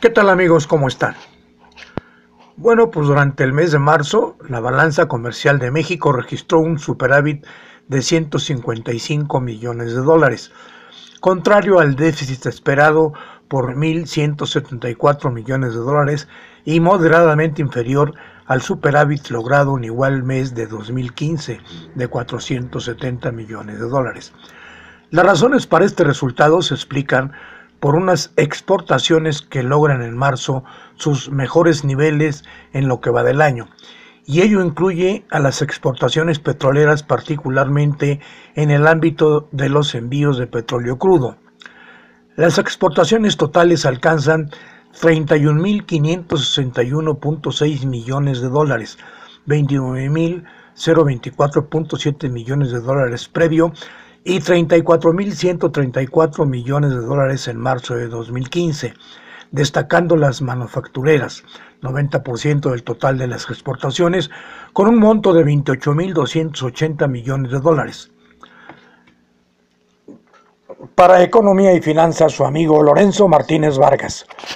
¿Qué tal amigos? ¿Cómo están? Bueno, pues durante el mes de marzo, la balanza comercial de México registró un superávit de 155 millones de dólares, contrario al déficit esperado por 1.174 millones de dólares y moderadamente inferior al superávit logrado en igual mes de 2015 de 470 millones de dólares. Las razones para este resultado se explican por unas exportaciones que logran en marzo sus mejores niveles en lo que va del año, y ello incluye a las exportaciones petroleras particularmente en el ámbito de los envíos de petróleo crudo. Las exportaciones totales alcanzan 31.561.6 millones de dólares, 29.024.7 millones de dólares previo y 34.134 millones de dólares en marzo de 2015, destacando las manufactureras, 90% del total de las exportaciones, con un monto de 28.280 millones de dólares. Para Economía y Finanzas, su amigo Lorenzo Martínez Vargas.